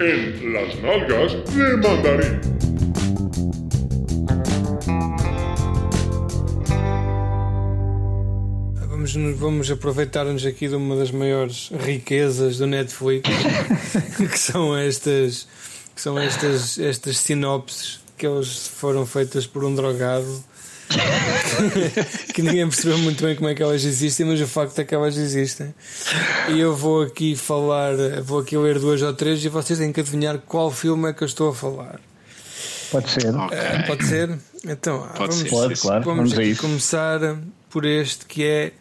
en las nalgas de mandarín. Vamos, vamos aproveitar-nos aqui de uma das maiores riquezas do Netflix, que são estas, que são estas, estas sinopses que eles foram feitas por um drogado que ninguém percebeu muito bem como é que elas existem, mas o facto é que elas existem. E eu vou aqui falar, vou aqui ler duas ou três e vocês têm que adivinhar qual filme é que eu estou a falar. Pode ser. Uh, pode ser? Então, Pode vamos, ser, Pode, claro. vamos Vamos começar por este que é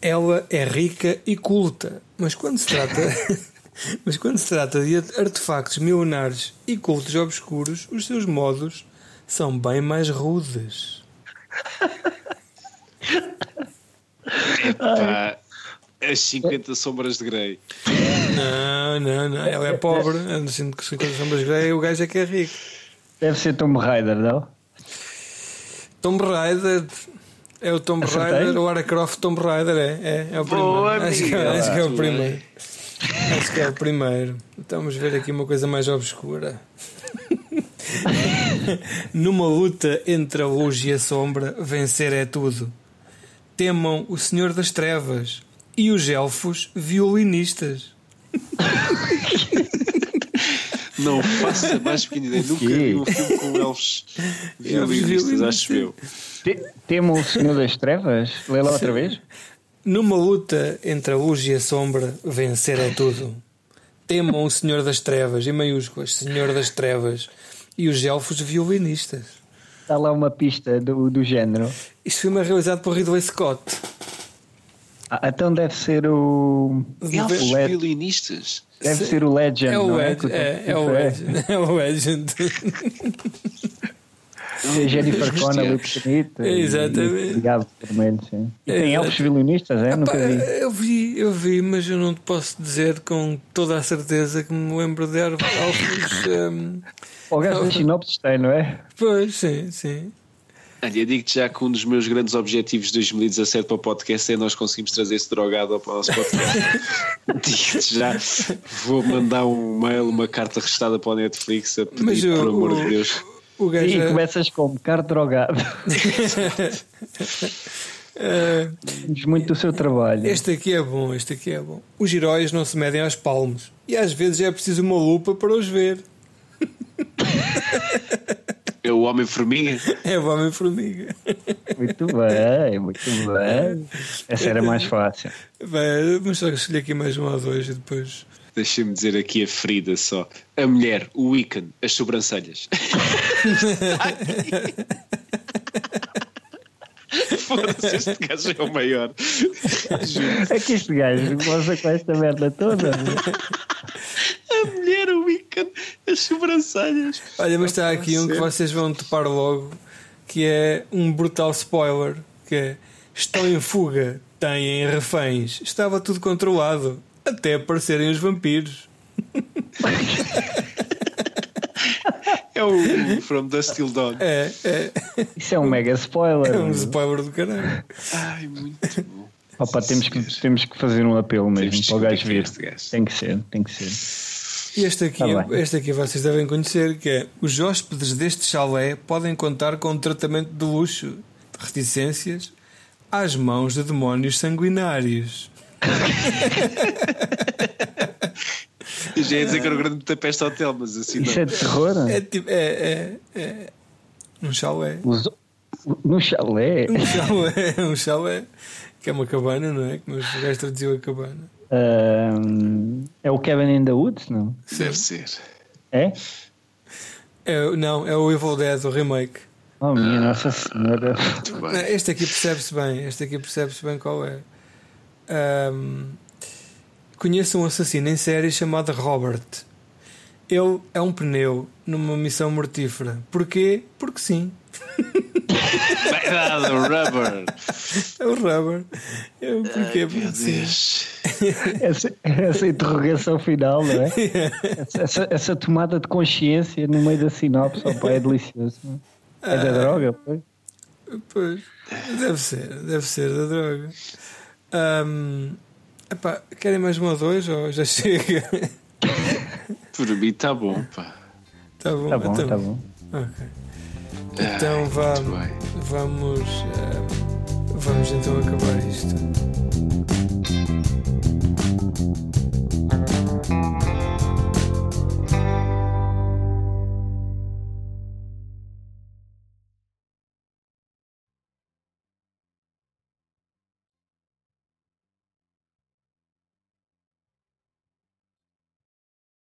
Ela é rica e culta, mas quando se trata. Mas quando se trata de artefactos milenares e cultos obscuros, os seus modos são bem mais rudes. Pá, as 50 sombras de Grey. Não, não, não. Ela é pobre, anda com 50 sombras grey, o gajo é que é rico. Deve ser Tomb Raider, não? Tomb Raider. É o Tomb Acertei? Raider, o Lara Croft Tomb Raider, é, é, é o primeiro. Boa, acho, que, é- acho que é o primeiro. Acho que é o primeiro. Então vamos ver aqui uma coisa mais obscura. Numa luta entre a luz e a sombra, vencer é tudo. Temam o Senhor das Trevas e os elfos violinistas. Não faço a mais pequena ideia. Nunca vi um filme com elfos violinistas, violinistas. acho eu. Te- Temo o Senhor das Trevas? Lê lá outra vez? Numa luta entre a luz e a sombra, vencer é tudo. Temam o Senhor das Trevas, em maiúsculas, Senhor das Trevas, e os elfos violinistas. Está lá uma pista do, do género. Este filme é realizado por Ridley Scott. Ah, então deve ser o. Elfos o violinistas. Deve ser o Legend. É o não é? Legend. É, é o Legend. É o Legend. Jennifer Connelly e- Exatamente. Gabo Vermelho, sim. E tem elfos violinistas, é? Nunca vi. eu vi, eu vi, mas eu não te posso dizer com toda a certeza que me lembro de elfos. hum, O gajo das sinopses tem, não é? pois, sim, sim. Olha, eu digo-te já que um dos meus grandes objetivos de 2017 para o podcast é nós conseguimos trazer esse drogado para o nosso podcast. digo-te já, vou mandar um mail, uma carta restada para o Netflix a pedir, Mas por amor o- de Deus. O gajo. E é- começas como carro drogado. Diz muito do seu trabalho. Este aqui é bom, este aqui é bom. Os heróis não se medem aos palmos e às vezes é preciso uma lupa para os ver. É o Homem-Formiga. É o Homem-Formiga. Muito bem, muito bem. Essa era mais fácil. Bem, Vamos só escolher aqui mais um ou dois e depois. Deixa-me dizer aqui a ferida só. A mulher, o Wiccan, as sobrancelhas. Foda-se, este gajo é o maior. É que este gajo goza com esta merda toda. A mulher, o Wiccan, as sobrancelhas. Olha, mas está aqui um que vocês vão topar logo que é um brutal spoiler que é estão em fuga, têm reféns, estava tudo controlado, até aparecerem os vampiros. É o From Dust Till Dawn. É, é, Isso é um mega spoiler. é um spoiler do caralho. Ai, muito bom. Opa, temos, que, temos que fazer um apelo mesmo Temos para o gajo vir. este gajo. Tem que ser, tem que ser. E este aqui, Tá este aqui vocês devem conhecer, que é os hóspedes deste chalé podem contar com um tratamento de luxo de reticências às mãos de demónios sanguinários. Eu já ia dizer que era o grande Budapeste Hotel, mas assim Isso é não. de terror? É tipo, é, é, é um chalé. Os- No chalé? Um chalé, um chalé, que é uma cabana, não é? Como os gajos traduziu a cabana. Ahm, é o Kevin in the Woods, não? Deve ser. É? É, não, é o Evil Dead, o remake. Oh, minha Nossa Senhora. Muito Não, bem. Este aqui percebe-se bem, este aqui percebe-se bem qual é. Ahm, conheço um assassino em série chamado Robert. Ele é um pneu numa missão mortífera. Porquê? Porque sim. Vai dar do rubber. É o Robert. É o porquê? Meu Porque sim. Essa, essa interrogação final, não é? Essa, essa- essa tomada de consciência no meio da sinopse, opa, é delicioso. não é? É da droga, pois. Pois, deve ser, deve ser da droga. Ahm, epá, querem mais uma ou dois ou já chega? Por mim está bom, pá. Tá bom, Tá bom, então, tá bom. ok. Então vá, muito bem. vamos, eh, vamos então acabar isto.